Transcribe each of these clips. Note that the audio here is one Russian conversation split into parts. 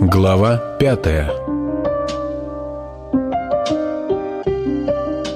Глава пятая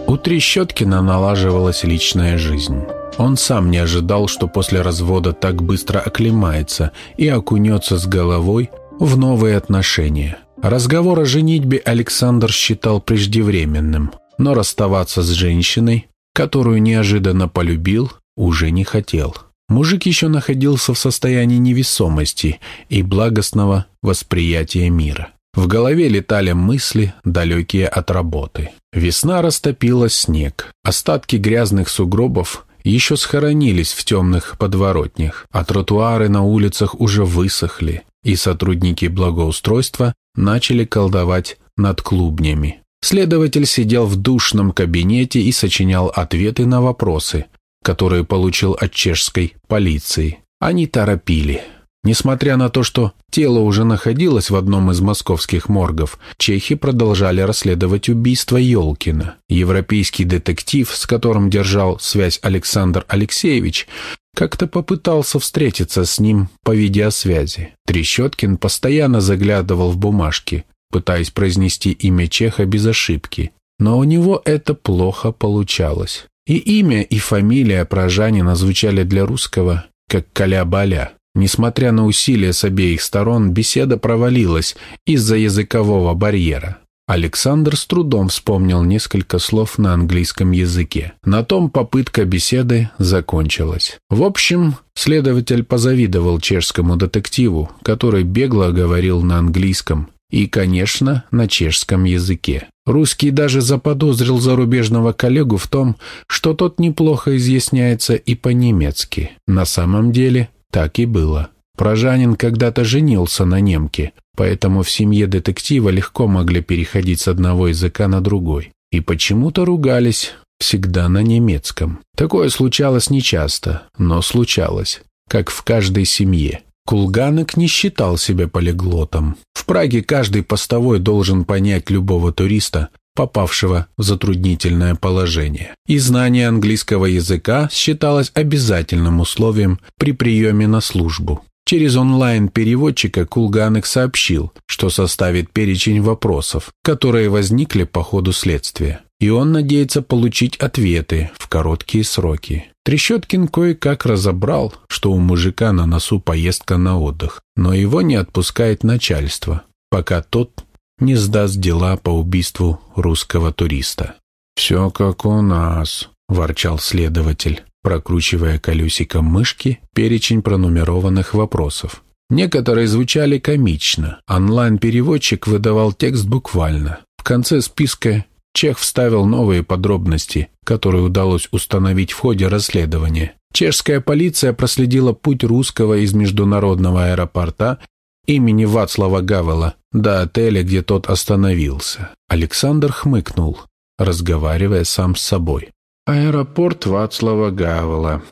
У Трещоткина налаживалась личная жизнь. Он сам не ожидал, что после развода так быстро оклемается и окунется с головой в новые отношения. Разговор о женитьбе Александр считал преждевременным, но расставаться с женщиной, которую неожиданно полюбил, уже не хотел. Мужик еще находился в состоянии невесомости и благостного восприятия мира. В голове летали мысли, далекие от работы. Весна растопила снег. Остатки грязных сугробов еще схоронились в темных подворотнях, а тротуары на улицах уже высохли, и сотрудники благоустройства начали колдовать над клубнями. Следователь сидел в душном кабинете и сочинял ответы на вопросы, которые получил от чешской полиции. Они торопили. Несмотря на то, что тело уже находилось в одном из московских моргов, чехи продолжали расследовать убийство Ёлкина. Европейский детектив, с которым держал связь Александр Алексеевич, как-то попытался встретиться с ним по видеосвязи. Трещоткин постоянно заглядывал в бумажки, пытаясь произнести имя Чеха без ошибки. Но у него это плохо получалось. И имя, и фамилия прожанина звучали для русского как «каля-баля». Несмотря на усилия с обеих сторон, беседа провалилась из-за языкового барьера. Александр с трудом вспомнил несколько слов на английском языке. На том попытка беседы закончилась. В общем, следователь позавидовал чешскому детективу, который бегло говорил на английском и, конечно, на чешском языке. Русский даже заподозрил зарубежного коллегу в том, что тот неплохо изъясняется и по-немецки. На самом деле так и было. Прожанин когда-то женился на немке, поэтому в семье детектива легко могли переходить с одного языка на другой. И почему-то ругались всегда на немецком. Такое случалось нечасто, но случалось, как в каждой семье. Кулганок не считал себя полиглотом. В Праге каждый постовой должен понять любого туриста, попавшего в затруднительное положение. И знание английского языка считалось обязательным условием при приеме на службу. Через онлайн-переводчика Кулганек сообщил, что составит перечень вопросов, которые возникли по ходу следствия. И он надеется получить ответы в короткие сроки. Трещоткин кое-как разобрал, что у мужика на носу поездка на отдых, но его не отпускает начальство, пока тот не сдаст дела по убийству русского туриста. «Все как у нас», – ворчал следователь, прокручивая колесиком мышки перечень пронумерованных вопросов. Некоторые звучали комично. Онлайн-переводчик выдавал текст буквально. В конце списка Чех вставил новые подробности, которые удалось установить в ходе расследования. Чешская полиция проследила путь русского из международного аэропорта имени Вацлава Гавела до отеля, где тот остановился. Александр хмыкнул, разговаривая сам с собой. «Аэропорт Вацлава Гавела.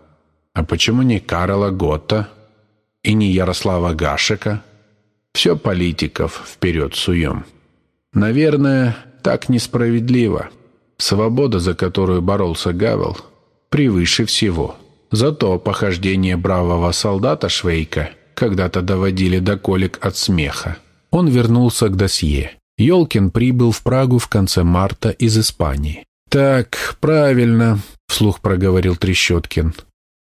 А почему не Карла Готта и не Ярослава Гашека? Все политиков вперед суем. Наверное, так несправедливо. Свобода, за которую боролся Гавел, превыше всего. Зато похождение бравого солдата Швейка когда-то доводили до колик от смеха. Он вернулся к досье. Ёлкин прибыл в Прагу в конце марта из Испании. «Так, правильно», — вслух проговорил Трещоткин.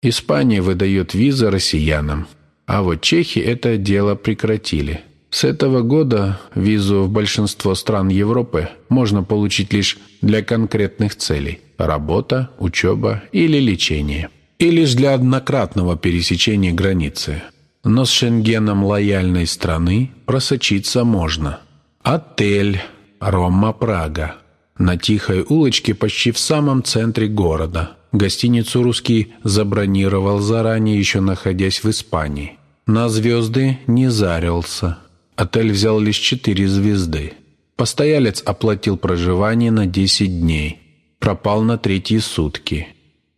«Испания выдает визы россиянам, а вот чехи это дело прекратили. С этого года визу в большинство стран Европы можно получить лишь для конкретных целей – работа, учеба или лечение. И лишь для однократного пересечения границы. Но с шенгеном лояльной страны просочиться можно. Отель «Рома-Прага» на тихой улочке почти в самом центре города. Гостиницу «Русский» забронировал заранее, еще находясь в Испании. На звезды не зарился – Отель взял лишь четыре звезды. Постоялец оплатил проживание на 10 дней. Пропал на третьи сутки.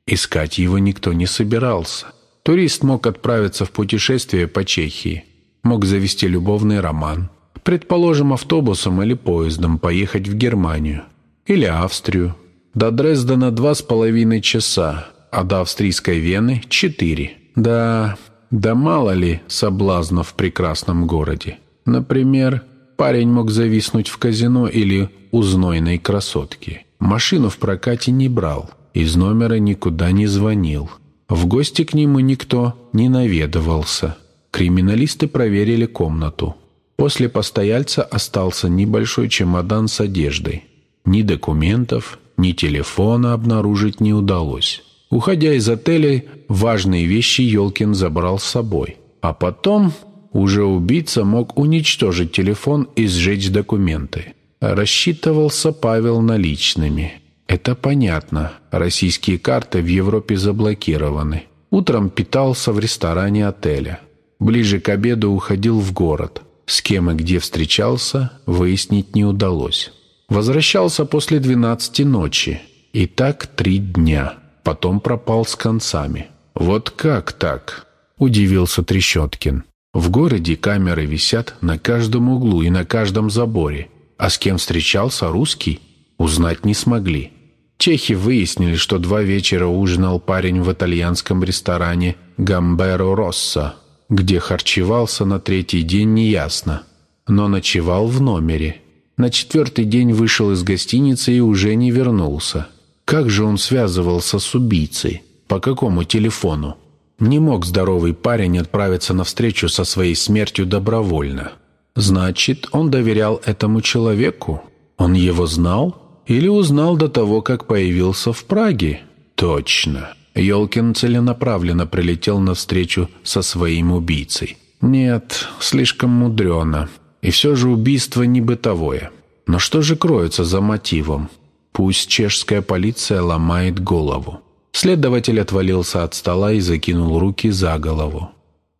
Искать его никто не собирался. Турист мог отправиться в путешествие по Чехии. Мог завести любовный роман. Предположим, автобусом или поездом поехать в Германию. Или Австрию. До Дрездена два с половиной часа, а до австрийской Вены – четыре. Да, Да мало ли соблазнов в прекрасном городе. Например, парень мог зависнуть в казино или у знойной красотки. Машину в прокате не брал, из номера никуда не звонил. В гости к нему никто не наведывался. Криминалисты проверили комнату. После постояльца остался небольшой чемодан с одеждой. Ни документов, ни телефона обнаружить не удалось. Уходя из отеля, важные вещи Ёлкин забрал с собой. А потом уже убийца мог уничтожить телефон и сжечь документы. Рассчитывался Павел наличными. Это понятно. Российские карты в Европе заблокированы. Утром питался в ресторане отеля. Ближе к обеду уходил в город. С кем и где встречался, выяснить не удалось. Возвращался после двенадцати ночи. И так три дня. Потом пропал с концами. «Вот как так?» – удивился Трещоткин. «В городе камеры висят на каждом углу и на каждом заборе. А с кем встречался русский, узнать не смогли. Чехи выяснили, что два вечера ужинал парень в итальянском ресторане «Гамберо Росса», где харчевался на третий день неясно, но ночевал в номере. На четвертый день вышел из гостиницы и уже не вернулся. Как же он связывался с убийцей? По какому телефону? Не мог здоровый парень отправиться навстречу со своей смертью добровольно. Значит, он доверял этому человеку? Он его знал? Или узнал до того, как появился в Праге? Точно. Ёлкин целенаправленно прилетел навстречу со своим убийцей. Нет, слишком мудрено. И все же убийство не бытовое. Но что же кроется за мотивом? Пусть чешская полиция ломает голову. Следователь отвалился от стола и закинул руки за голову.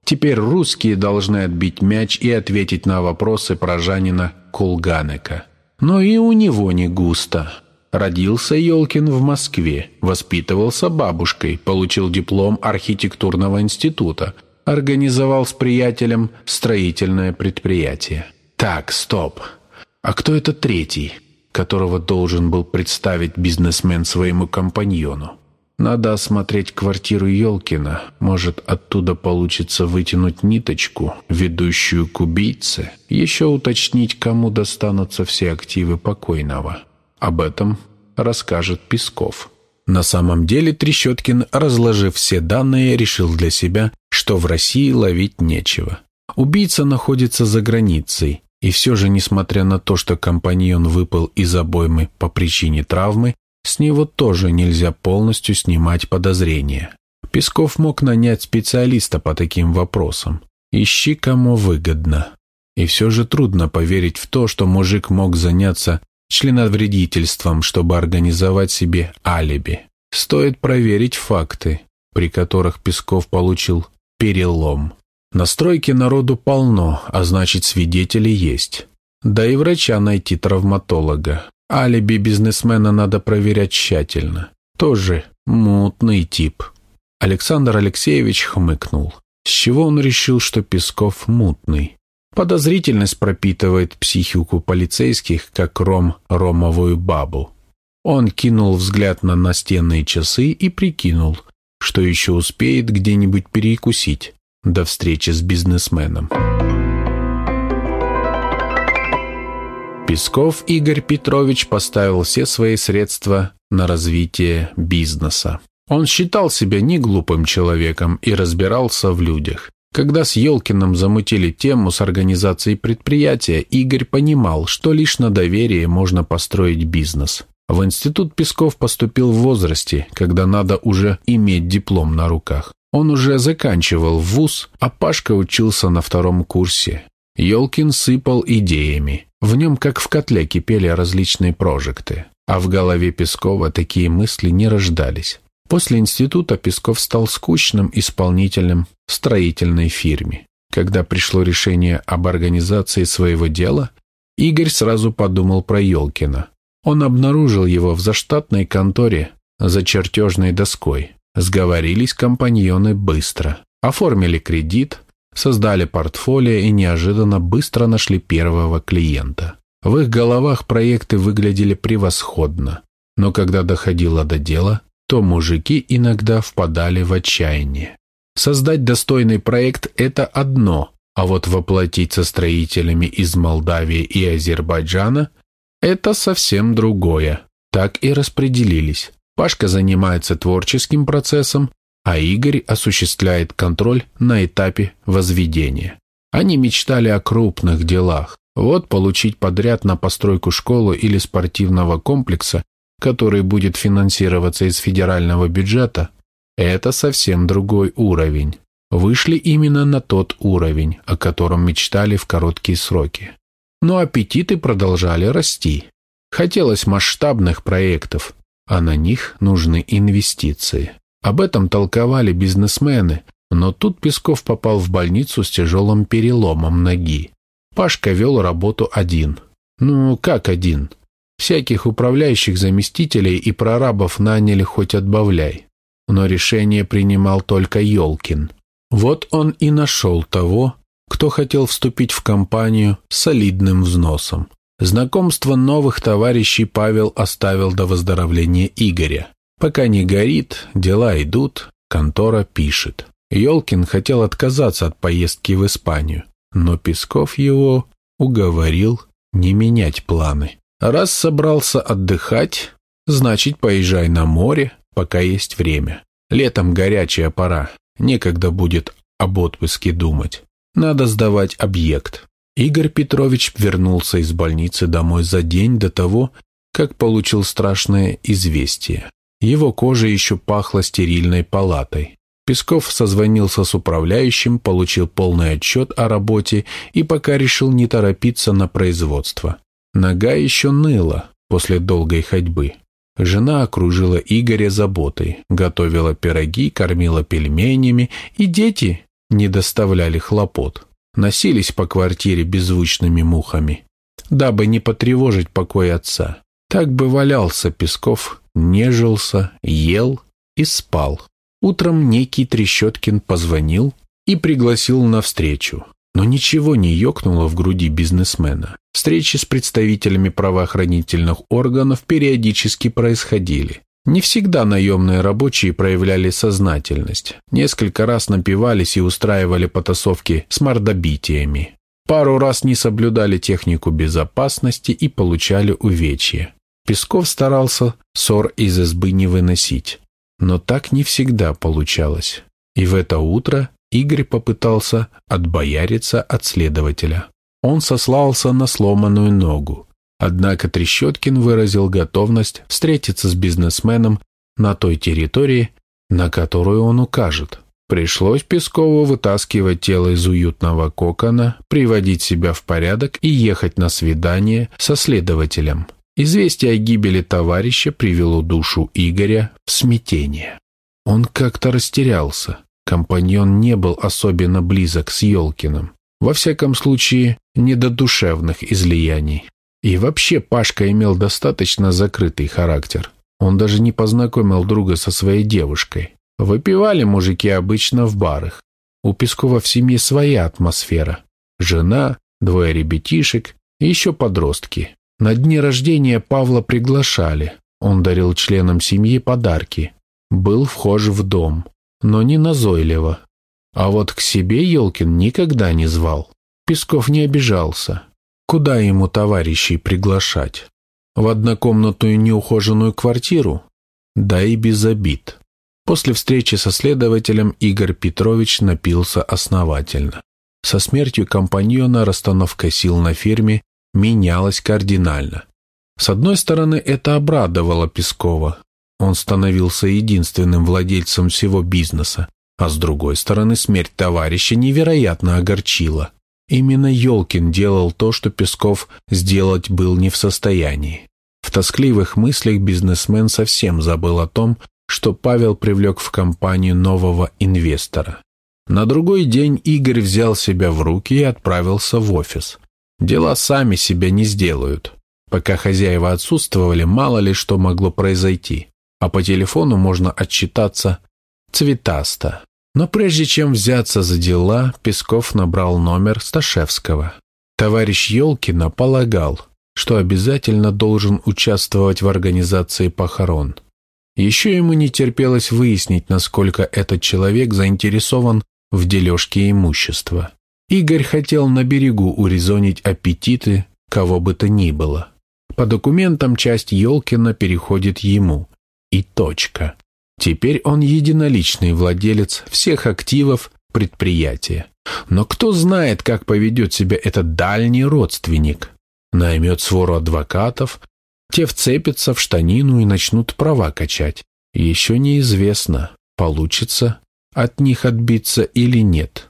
Теперь русские должны отбить мяч и ответить на вопросы прожанина Кулганека. Но и у него не густо. Родился Ёлкин в Москве, воспитывался бабушкой, получил диплом архитектурного института, организовал с приятелем строительное предприятие. Так, стоп. А кто это третий, которого должен был представить бизнесмен своему компаньону? Надо осмотреть квартиру Ёлкина. Может, оттуда получится вытянуть ниточку, ведущую к убийце. Еще уточнить, кому достанутся все активы покойного. Об этом расскажет Песков. На самом деле Трещоткин, разложив все данные, решил для себя, что в России ловить нечего. Убийца находится за границей, и все же, несмотря на то, что компаньон выпал из обоймы по причине травмы, с него тоже нельзя полностью снимать подозрения. Песков мог нанять специалиста по таким вопросам. Ищи, кому выгодно. И все же трудно поверить в то, что мужик мог заняться членовредительством, чтобы организовать себе алиби. Стоит проверить факты, при которых Песков получил перелом. На стройке народу полно, а значит свидетели есть. Да и врача найти травматолога. Алиби бизнесмена надо проверять тщательно. Тоже мутный тип. Александр Алексеевич хмыкнул. С чего он решил, что Песков мутный? Подозрительность пропитывает психику полицейских, как ром ромовую бабу. Он кинул взгляд на настенные часы и прикинул, что еще успеет где-нибудь перекусить до встречи с бизнесменом. Песков Игорь Петрович поставил все свои средства на развитие бизнеса. Он считал себя не глупым человеком и разбирался в людях. Когда с Ёлкиным замутили тему с организацией предприятия, Игорь понимал, что лишь на доверии можно построить бизнес. В институт Песков поступил в возрасте, когда надо уже иметь диплом на руках. Он уже заканчивал вуз, а Пашка учился на втором курсе. Ёлкин сыпал идеями. В нем, как в котле, кипели различные прожекты. А в голове Пескова такие мысли не рождались. После института Песков стал скучным исполнителем в строительной фирме. Когда пришло решение об организации своего дела, Игорь сразу подумал про Ёлкина. Он обнаружил его в заштатной конторе за чертежной доской. Сговорились компаньоны быстро. Оформили кредит, создали портфолио и неожиданно быстро нашли первого клиента. В их головах проекты выглядели превосходно, но когда доходило до дела, то мужики иногда впадали в отчаяние. Создать достойный проект – это одно, а вот воплотить со строителями из Молдавии и Азербайджана – это совсем другое. Так и распределились. Пашка занимается творческим процессом, а Игорь осуществляет контроль на этапе возведения. Они мечтали о крупных делах. Вот получить подряд на постройку школы или спортивного комплекса, который будет финансироваться из федерального бюджета, это совсем другой уровень. Вышли именно на тот уровень, о котором мечтали в короткие сроки. Но аппетиты продолжали расти. Хотелось масштабных проектов, а на них нужны инвестиции. Об этом толковали бизнесмены, но тут Песков попал в больницу с тяжелым переломом ноги. Пашка вел работу один. Ну, как один? Всяких управляющих заместителей и прорабов наняли хоть отбавляй. Но решение принимал только Ёлкин. Вот он и нашел того, кто хотел вступить в компанию с солидным взносом. Знакомство новых товарищей Павел оставил до выздоровления Игоря. Пока не горит, дела идут, контора пишет. Ёлкин хотел отказаться от поездки в Испанию, но Песков его уговорил не менять планы. Раз собрался отдыхать, значит, поезжай на море, пока есть время. Летом горячая пора, некогда будет об отпуске думать. Надо сдавать объект. Игорь Петрович вернулся из больницы домой за день до того, как получил страшное известие. Его кожа еще пахла стерильной палатой. Песков созвонился с управляющим, получил полный отчет о работе и пока решил не торопиться на производство. Нога еще ныла после долгой ходьбы. Жена окружила Игоря заботой, готовила пироги, кормила пельменями, и дети не доставляли хлопот. Носились по квартире беззвучными мухами, дабы не потревожить покой отца. Так бы валялся Песков, нежился, ел и спал. Утром некий Трещоткин позвонил и пригласил на встречу. Но ничего не ёкнуло в груди бизнесмена. Встречи с представителями правоохранительных органов периодически происходили. Не всегда наемные рабочие проявляли сознательность. Несколько раз напивались и устраивали потасовки с мордобитиями. Пару раз не соблюдали технику безопасности и получали увечья. Песков старался ссор из избы не выносить. Но так не всегда получалось. И в это утро Игорь попытался отбояриться от следователя. Он сослался на сломанную ногу. Однако Трещоткин выразил готовность встретиться с бизнесменом на той территории, на которую он укажет. Пришлось Пескову вытаскивать тело из уютного кокона, приводить себя в порядок и ехать на свидание со следователем. Известие о гибели товарища привело душу Игоря в смятение. Он как-то растерялся. Компаньон не был особенно близок с Ёлкиным. Во всяком случае, не до душевных излияний. И вообще Пашка имел достаточно закрытый характер. Он даже не познакомил друга со своей девушкой. Выпивали мужики обычно в барах. У Пескова в семье своя атмосфера. Жена, двое ребятишек и еще подростки. На дни рождения Павла приглашали. Он дарил членам семьи подарки. Был вхож в дом, но не назойливо. А вот к себе Елкин никогда не звал. Песков не обижался. Куда ему товарищей приглашать? В однокомнатную неухоженную квартиру? Да и без обид. После встречи со следователем Игорь Петрович напился основательно. Со смертью компаньона расстановка сил на фирме менялось кардинально. С одной стороны, это обрадовало Пескова. Он становился единственным владельцем всего бизнеса. А с другой стороны, смерть товарища невероятно огорчила. Именно Ёлкин делал то, что Песков сделать был не в состоянии. В тоскливых мыслях бизнесмен совсем забыл о том, что Павел привлек в компанию нового инвестора. На другой день Игорь взял себя в руки и отправился в офис. Дела сами себя не сделают. Пока хозяева отсутствовали, мало ли что могло произойти. А по телефону можно отчитаться цветасто. Но прежде чем взяться за дела, Песков набрал номер Сташевского. Товарищ Ёлкина полагал, что обязательно должен участвовать в организации похорон. Еще ему не терпелось выяснить, насколько этот человек заинтересован в дележке имущества. Игорь хотел на берегу урезонить аппетиты кого бы то ни было. По документам часть Ёлкина переходит ему. И точка. Теперь он единоличный владелец всех активов предприятия. Но кто знает, как поведет себя этот дальний родственник? Наймет свору адвокатов, те вцепятся в штанину и начнут права качать. Еще неизвестно, получится от них отбиться или нет.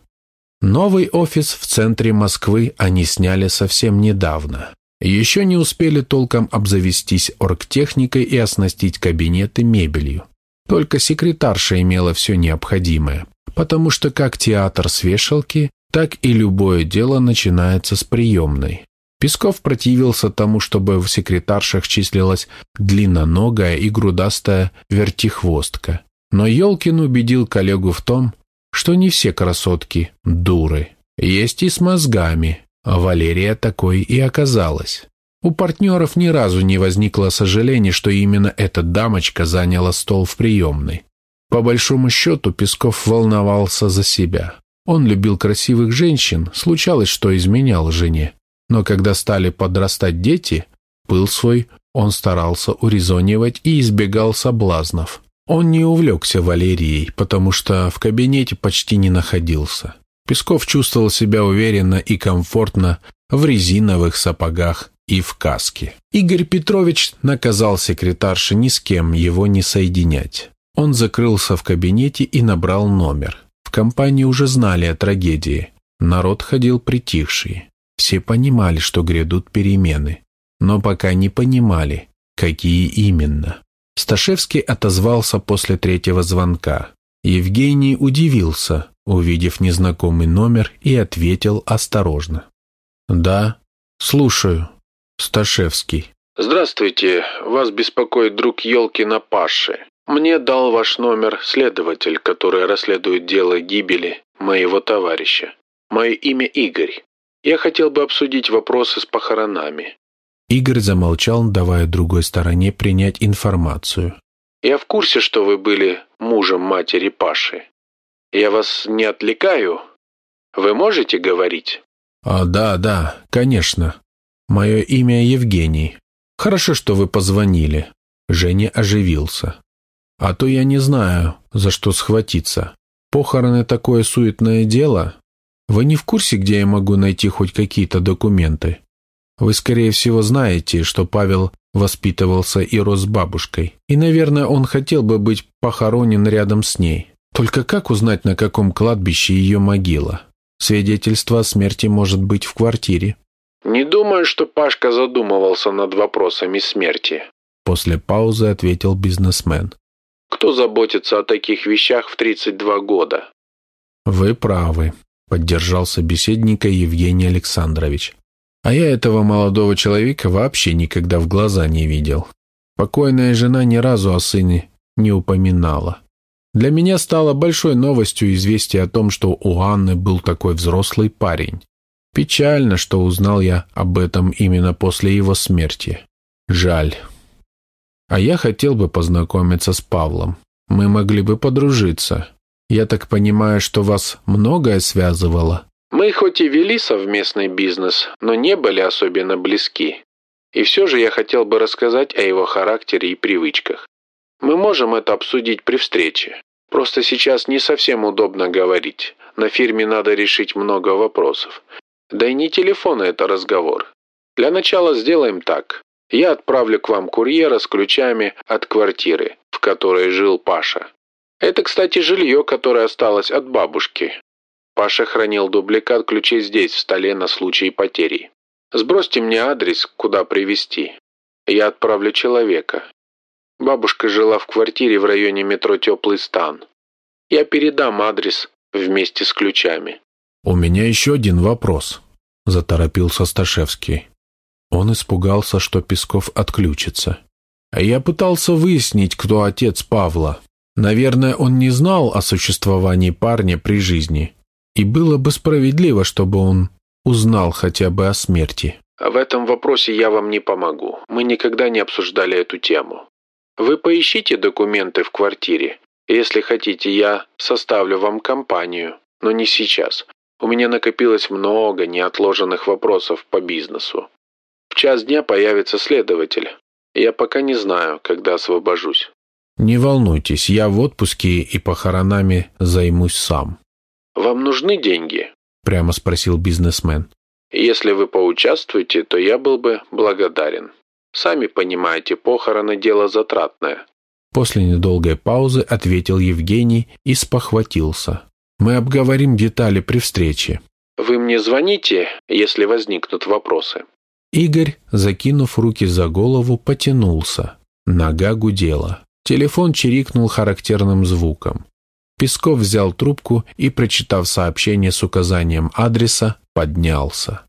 Новый офис в центре Москвы они сняли совсем недавно. Еще не успели толком обзавестись оргтехникой и оснастить кабинеты мебелью. Только секретарша имела все необходимое, потому что как театр с вешалки, так и любое дело начинается с приемной. Песков противился тому, чтобы в секретаршах числилась длинноногая и грудастая вертихвостка. Но Ёлкин убедил коллегу в том, что не все красотки – дуры. Есть и с мозгами, Валерия такой и оказалась. У партнеров ни разу не возникло сожаления, что именно эта дамочка заняла стол в приемной. По большому счету Песков волновался за себя. Он любил красивых женщин, случалось, что изменял жене. Но когда стали подрастать дети, пыл свой он старался урезонивать и избегал соблазнов. Он не увлекся Валерией, потому что в кабинете почти не находился. Песков чувствовал себя уверенно и комфортно в резиновых сапогах и в каске. Игорь Петрович наказал секретарше ни с кем его не соединять. Он закрылся в кабинете и набрал номер. В компании уже знали о трагедии. Народ ходил притихший. Все понимали, что грядут перемены, но пока не понимали, какие именно. Сташевский отозвался после третьего звонка. Евгений удивился, увидев незнакомый номер, и ответил осторожно. «Да, слушаю. Сташевский». «Здравствуйте. Вас беспокоит друг Ёлкина Паши. Мне дал ваш номер следователь, который расследует дело гибели моего товарища. Мое имя Игорь. Я хотел бы обсудить вопросы с похоронами. Игорь замолчал, давая другой стороне принять информацию. «Я в курсе, что вы были мужем матери Паши. Я вас не отвлекаю? Вы можете говорить?» «А, да, да, конечно. Мое имя Евгений. Хорошо, что вы позвонили». Женя оживился. «А то я не знаю, за что схватиться. Похороны такое суетное дело. Вы не в курсе, где я могу найти хоть какие-то документы?» Вы, скорее всего, знаете, что Павел воспитывался и рос с бабушкой. И, наверное, он хотел бы быть похоронен рядом с ней. Только как узнать, на каком кладбище ее могила? Свидетельство о смерти может быть в квартире. «Не думаю, что Пашка задумывался над вопросами смерти», после паузы ответил бизнесмен. «Кто заботится о таких вещах в 32 года?» «Вы правы», — поддержал собеседника Евгений Александрович. А я этого молодого человека вообще никогда в глаза не видел. Покойная жена ни разу о сыне не упоминала. Для меня стало большой новостью известие о том, что у Анны был такой взрослый парень. Печально, что узнал я об этом именно после его смерти. Жаль. А я хотел бы познакомиться с Павлом. Мы могли бы подружиться. Я так понимаю, что вас многое связывало. Мы хоть и вели совместный бизнес, но не были особенно близки. И все же я хотел бы рассказать о его характере и привычках. Мы можем это обсудить при встрече. Просто сейчас не совсем удобно говорить. На фирме надо решить много вопросов. Да и не телефон это разговор. Для начала сделаем так. Я отправлю к вам курьера с ключами от квартиры, в которой жил Паша. Это, кстати, жилье, которое осталось от бабушки. Паша хранил дубликат ключей здесь, в столе на случай потери. Сбросьте мне адрес, куда привезти. Я отправлю человека. Бабушка жила в квартире в районе метро «Теплый стан». Я передам адрес вместе с ключами. «У меня еще один вопрос», — заторопился Сташевский. Он испугался, что Песков отключится. А я пытался выяснить, кто отец Павла. Наверное, он не знал о существовании парня при жизни. И было бы справедливо, чтобы он узнал хотя бы о смерти. В этом вопросе я вам не помогу. Мы никогда не обсуждали эту тему. Вы поищите документы в квартире. Если хотите, я составлю вам компанию, но не сейчас. У меня накопилось много неотложенных вопросов по бизнесу. В час дня появится следователь. Я пока не знаю, когда освобожусь. Не волнуйтесь, я в отпуске и похоронами займусь сам. Вам нужны деньги? Прямо спросил бизнесмен. Если вы поучаствуете, то я был бы благодарен. Сами понимаете, похороны – дело затратное». После недолгой паузы ответил Евгений и спохватился. «Мы обговорим детали при встрече». «Вы мне звоните, если возникнут вопросы». Игорь, закинув руки за голову, потянулся. Нога гудела. Телефон чирикнул характерным звуком. Песков взял трубку и, прочитав сообщение с указанием адреса, поднялся.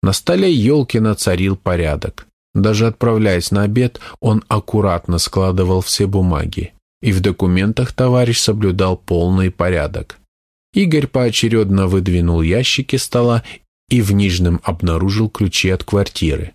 На столе Ёлкина царил порядок. Даже отправляясь на обед, он аккуратно складывал все бумаги. И в документах товарищ соблюдал полный порядок. Игорь поочередно выдвинул ящики стола и в Нижнем обнаружил ключи от квартиры.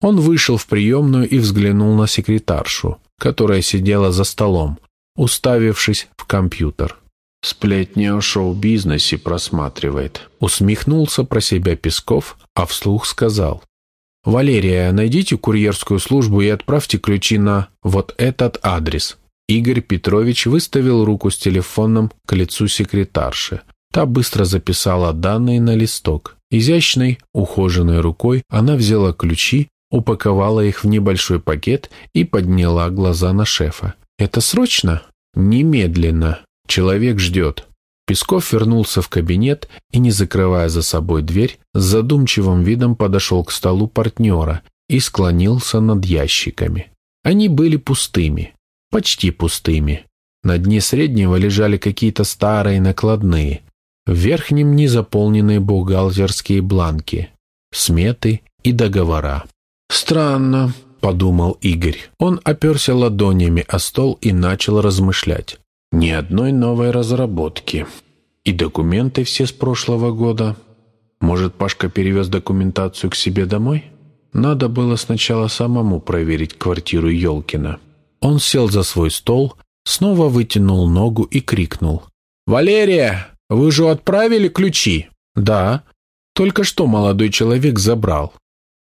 Он вышел в приемную и взглянул на секретаршу, которая сидела за столом, уставившись в компьютер. «Сплетни о шоу-бизнесе просматривает», усмехнулся про себя Песков, а вслух сказал. «Валерия, найдите курьерскую службу и отправьте ключи на вот этот адрес». Игорь Петрович выставил руку с телефоном к лицу секретарши. Та быстро записала данные на листок. Изящной, ухоженной рукой она взяла ключи, упаковала их в небольшой пакет и подняла глаза на шефа. «Это срочно?» «Немедленно. Человек ждет». Песков вернулся в кабинет и, не закрывая за собой дверь, с задумчивым видом подошел к столу партнера и склонился над ящиками. Они были пустыми, почти пустыми. На дне среднего лежали какие-то старые накладные, в верхнем незаполненные бухгалтерские бланки, сметы и договора. «Странно», — подумал Игорь. Он оперся ладонями о стол и начал размышлять. Ни одной новой разработки. И документы все с прошлого года. Может, Пашка перевез документацию к себе домой? Надо было сначала самому проверить квартиру Ёлкина. Он сел за свой стол, снова вытянул ногу и крикнул. «Валерия, вы же отправили ключи?» «Да. Только что молодой человек забрал».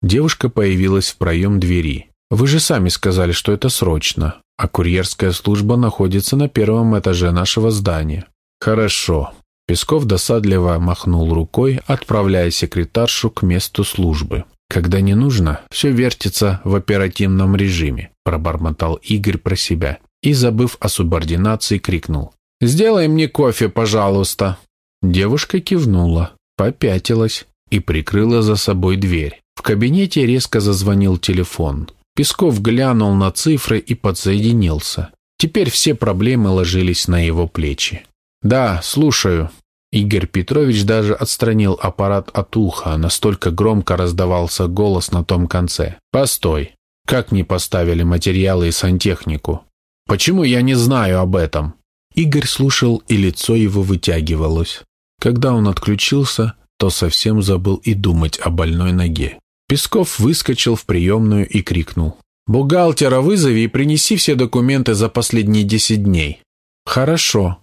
Девушка появилась в проем двери. «Вы же сами сказали, что это срочно а курьерская служба находится на первом этаже нашего здания. Хорошо. Песков досадливо махнул рукой, отправляя секретаршу к месту службы. Когда не нужно, все вертится в оперативном режиме, пробормотал Игорь про себя и, забыв о субординации, крикнул. «Сделай мне кофе, пожалуйста!» Девушка кивнула, попятилась и прикрыла за собой дверь. В кабинете резко зазвонил телефон. Песков глянул на цифры и подсоединился. Теперь все проблемы ложились на его плечи. «Да, слушаю». Игорь Петрович даже отстранил аппарат от уха, настолько громко раздавался голос на том конце. «Постой. Как не поставили материалы и сантехнику? Почему я не знаю об этом?» Игорь слушал, и лицо его вытягивалось. Когда он отключился, то совсем забыл и думать о больной ноге. Песков выскочил в приемную и крикнул. «Бухгалтера вызови и принеси все документы за последние десять дней». «Хорошо.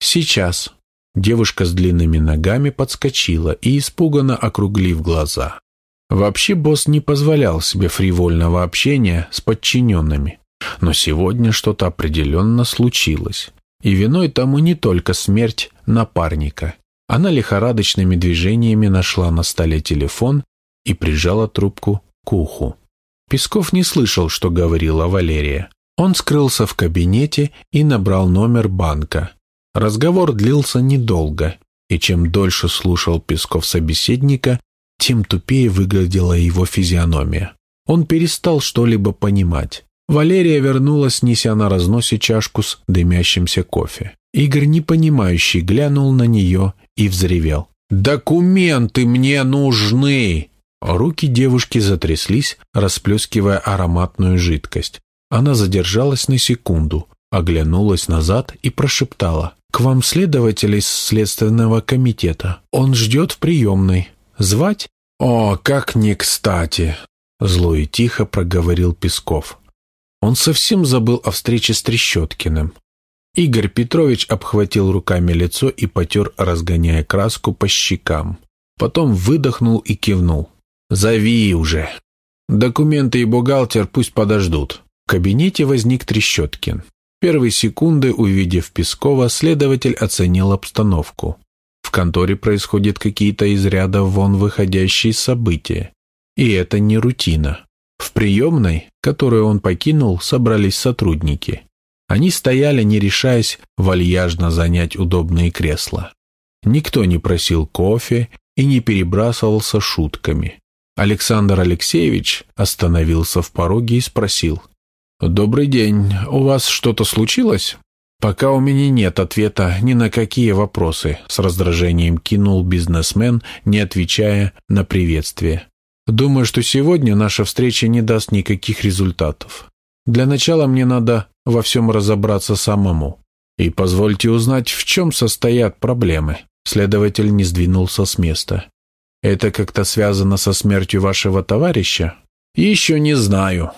Сейчас». Девушка с длинными ногами подскочила и, испуганно округлив глаза. Вообще босс не позволял себе фривольного общения с подчиненными. Но сегодня что-то определенно случилось. И виной тому не только смерть напарника. Она лихорадочными движениями нашла на столе телефон и прижала трубку к уху. Песков не слышал, что говорила Валерия. Он скрылся в кабинете и набрал номер банка. Разговор длился недолго, и чем дольше слушал Песков собеседника, тем тупее выглядела его физиономия. Он перестал что-либо понимать. Валерия вернулась, неся на разносе чашку с дымящимся кофе. Игорь, непонимающий, глянул на нее и взревел. «Документы мне нужны!» Руки девушки затряслись, расплескивая ароматную жидкость. Она задержалась на секунду, оглянулась назад и прошептала. «К вам следователь из Следственного комитета. Он ждет в приемной. Звать?» «О, как не кстати!» Зло и тихо проговорил Песков. Он совсем забыл о встрече с Трещоткиным. Игорь Петрович обхватил руками лицо и потер, разгоняя краску по щекам. Потом выдохнул и кивнул. «Зови уже. Документы и бухгалтер пусть подождут». В кабинете возник Трещоткин. Первые секунды, увидев Пескова, следователь оценил обстановку. В конторе происходят какие-то из ряда вон выходящие события. И это не рутина. В приемной, которую он покинул, собрались сотрудники. Они стояли, не решаясь вальяжно занять удобные кресла. Никто не просил кофе и не перебрасывался шутками. Александр Алексеевич остановился в пороге и спросил. «Добрый день. У вас что-то случилось?» «Пока у меня нет ответа ни на какие вопросы», — с раздражением кинул бизнесмен, не отвечая на приветствие. «Думаю, что сегодня наша встреча не даст никаких результатов. Для начала мне надо во всем разобраться самому. И позвольте узнать, в чем состоят проблемы». Следователь не сдвинулся с места. «Это как-то связано со смертью вашего товарища?» «Еще не знаю.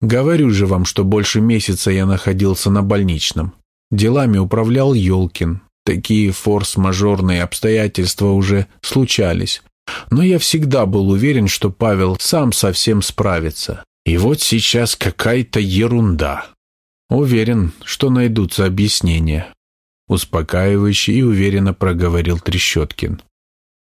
Говорю же вам, что больше месяца я находился на больничном. Делами управлял Ёлкин. Такие форс-мажорные обстоятельства уже случались. Но я всегда был уверен, что Павел сам совсем справится. И вот сейчас какая-то ерунда. Уверен, что найдутся объяснения. Успокаивающе и уверенно проговорил Трещоткин.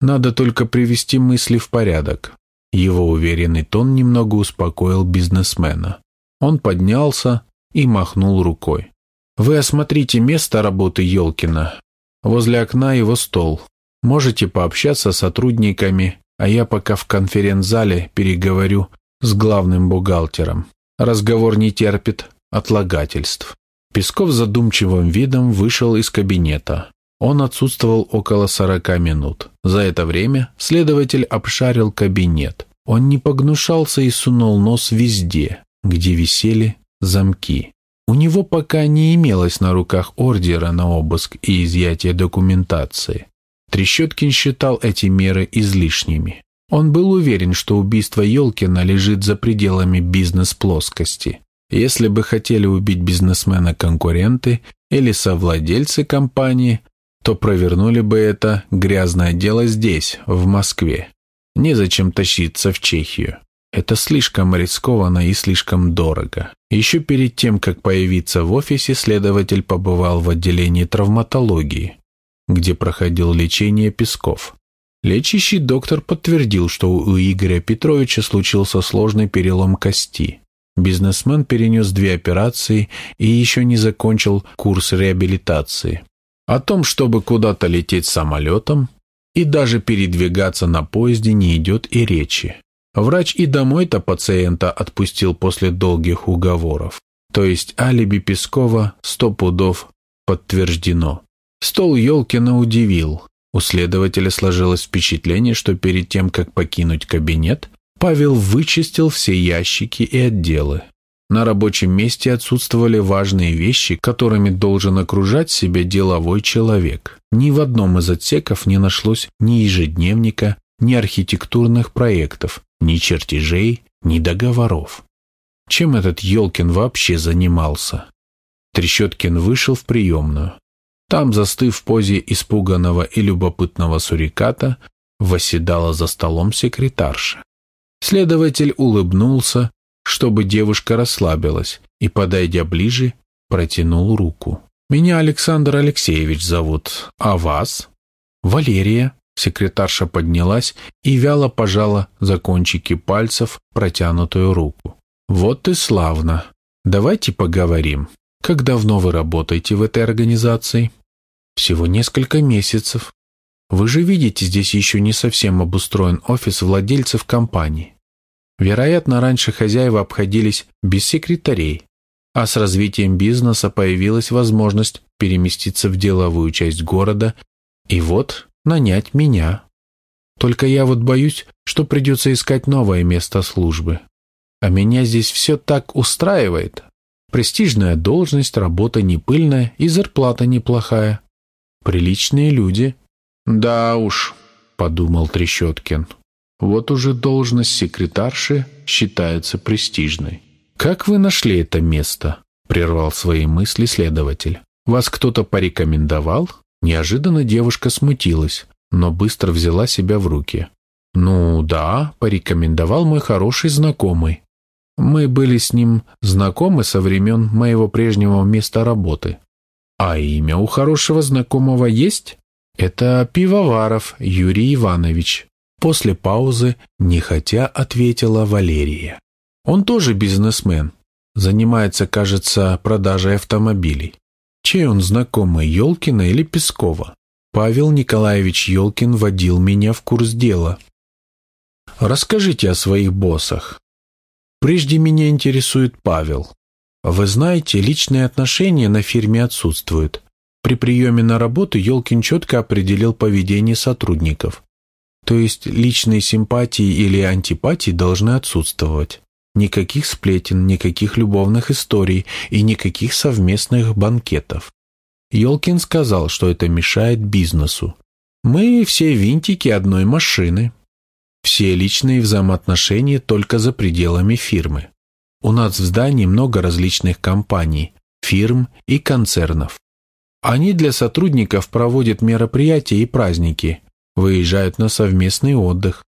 Надо только привести мысли в порядок. Его уверенный тон немного успокоил бизнесмена. Он поднялся и махнул рукой. Вы осмотрите место работы Ёлкина. Возле окна его стол. Можете пообщаться с сотрудниками, а я пока в конференц-зале переговорю с главным бухгалтером. Разговор не терпит отлагательств. Песков задумчивым видом вышел из кабинета. Он отсутствовал около сорока минут. За это время следователь обшарил кабинет. Он не погнушался и сунул нос везде, где висели замки. У него пока не имелось на руках ордера на обыск и изъятие документации. Трещоткин считал эти меры излишними. Он был уверен, что убийство Ёлкина лежит за пределами бизнес-плоскости. Если бы хотели убить бизнесмена конкуренты или совладельцы компании, то провернули бы это грязное дело здесь, в Москве. Незачем тащиться в Чехию. Это слишком рискованно и слишком дорого. Еще перед тем, как появиться в офисе, следователь побывал в отделении травматологии, где проходил лечение Песков. Лечащий доктор подтвердил, что у Игоря Петровича случился сложный перелом кости. Бизнесмен перенес две операции и еще не закончил курс реабилитации. О том, чтобы куда-то лететь самолетом и даже передвигаться на поезде не идет и речи. Врач и домой-то пациента отпустил после долгих уговоров. То есть алиби Пескова сто пудов подтверждено. Стол Ёлкина удивил. У следователя сложилось впечатление, что перед тем, как покинуть кабинет, Павел вычистил все ящики и отделы. На рабочем месте отсутствовали важные вещи, которыми должен окружать себя деловой человек. Ни в одном из отсеков не нашлось ни ежедневника, ни архитектурных проектов, ни чертежей, ни договоров. Чем этот Ёлкин вообще занимался? Трещоткин вышел в приемную. Там, застыв в позе испуганного и любопытного суриката, восседала за столом секретарша. Следователь улыбнулся, чтобы девушка расслабилась, и, подойдя ближе, протянул руку. «Меня Александр Алексеевич зовут. А вас?» «Валерия», Секретарша поднялась и вяло пожала за кончики пальцев протянутую руку. «Вот и славно. Давайте поговорим. Как давно вы работаете в этой организации?» «Всего несколько месяцев. Вы же видите, здесь еще не совсем обустроен офис владельцев компании. Вероятно, раньше хозяева обходились без секретарей, а с развитием бизнеса появилась возможность переместиться в деловую часть города, и вот нанять меня. Только я вот боюсь, что придется искать новое место службы. А меня здесь все так устраивает. Престижная должность, работа не пыльная и зарплата неплохая. Приличные люди. Да уж, подумал Трещоткин. Вот уже должность секретарши считается престижной. «Как вы нашли это место?» — прервал свои мысли следователь. «Вас кто-то порекомендовал?» Неожиданно девушка смутилась, но быстро взяла себя в руки. «Ну да, порекомендовал мой хороший знакомый. Мы были с ним знакомы со времен моего прежнего места работы. А имя у хорошего знакомого есть? Это Пивоваров Юрий Иванович. После паузы, нехотя, ответила Валерия. Он тоже бизнесмен. Занимается, кажется, продажей автомобилей. Чей он знакомый, Ёлкина или Пескова? Павел Николаевич Ёлкин водил меня в курс дела. Расскажите о своих боссах. Прежде меня интересует Павел. Вы знаете, личные отношения на фирме отсутствуют. При приеме на работу Ёлкин четко определил поведение сотрудников. То есть личные симпатии или антипатии должны отсутствовать. Никаких сплетен, никаких любовных историй и никаких совместных банкетов. Ёлкин сказал, что это мешает бизнесу. Мы все винтики одной машины. Все личные взаимоотношения только за пределами фирмы. У нас в здании много различных компаний, фирм и концернов. Они для сотрудников проводят мероприятия и праздники, выезжают на совместный отдых,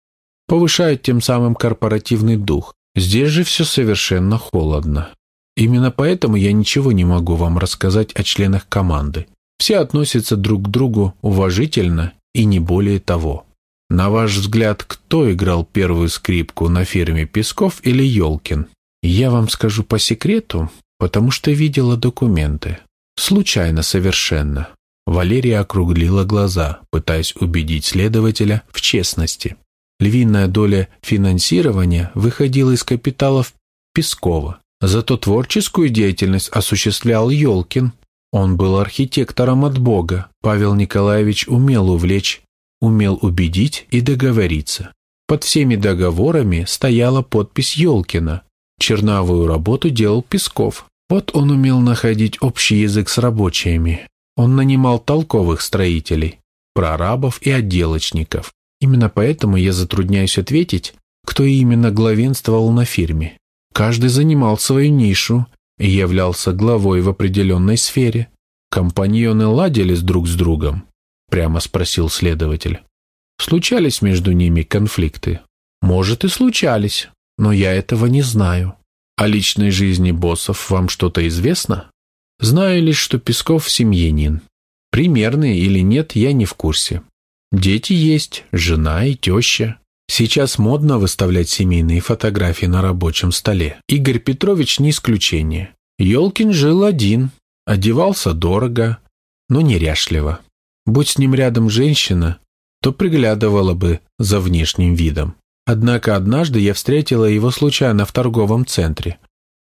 повышают тем самым корпоративный дух. Здесь же все совершенно холодно. Именно поэтому я ничего не могу вам рассказать о членах команды. Все относятся друг к другу уважительно и не более того. На ваш взгляд, кто играл первую скрипку на фирме Песков или Ёлкин? Я вам скажу по секрету, потому что видела документы. Случайно совершенно. Валерия округлила глаза, пытаясь убедить следователя в честности. Львиная доля финансирования выходила из капиталов Пескова. Зато творческую деятельность осуществлял Ёлкин. Он был архитектором от Бога. Павел Николаевич умел увлечь, умел убедить и договориться. Под всеми договорами стояла подпись Ёлкина. Черновую работу делал Песков. Вот он умел находить общий язык с рабочими. Он нанимал толковых строителей, прорабов и отделочников. Именно поэтому я затрудняюсь ответить, кто именно главенствовал на фирме. Каждый занимал свою нишу и являлся главой в определенной сфере. Компаньоны ладились друг с другом? Прямо спросил следователь. Случались между ними конфликты? Может и случались, но я этого не знаю. О личной жизни боссов вам что-то известно? Знаю лишь, что Песков семьянин. Примерный или нет, я не в курсе. Дети есть, жена и теща. Сейчас модно выставлять семейные фотографии на рабочем столе. Игорь Петрович не исключение. Ёлкин жил один, одевался дорого, но неряшливо. Будь с ним рядом женщина, то приглядывала бы за внешним видом. Однако однажды я встретила его случайно в торговом центре.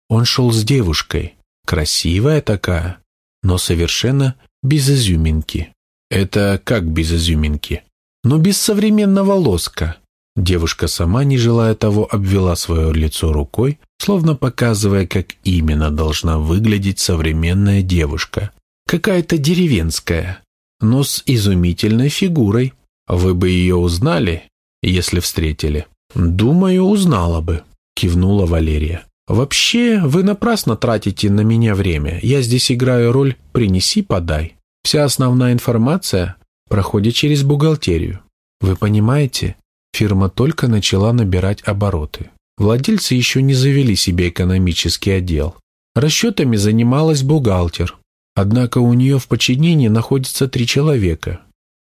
Он шел с девушкой, Красивая такая, но совершенно без изюминки. Это как без изюминки? Но без современного лоска. Девушка сама, не желая того, обвела свое лицо рукой, словно показывая, как именно должна выглядеть современная девушка. Какая-то деревенская, но с изумительной фигурой. Вы бы ее узнали, если встретили? Думаю, узнала бы, кивнула Валерия. «Вообще, вы напрасно тратите на меня время. Я здесь играю роль «принеси-подай». Вся основная информация проходит через бухгалтерию. Вы понимаете, фирма только начала набирать обороты. Владельцы еще не завели себе экономический отдел. Расчетами занималась бухгалтер. Однако у нее в подчинении находится три человека.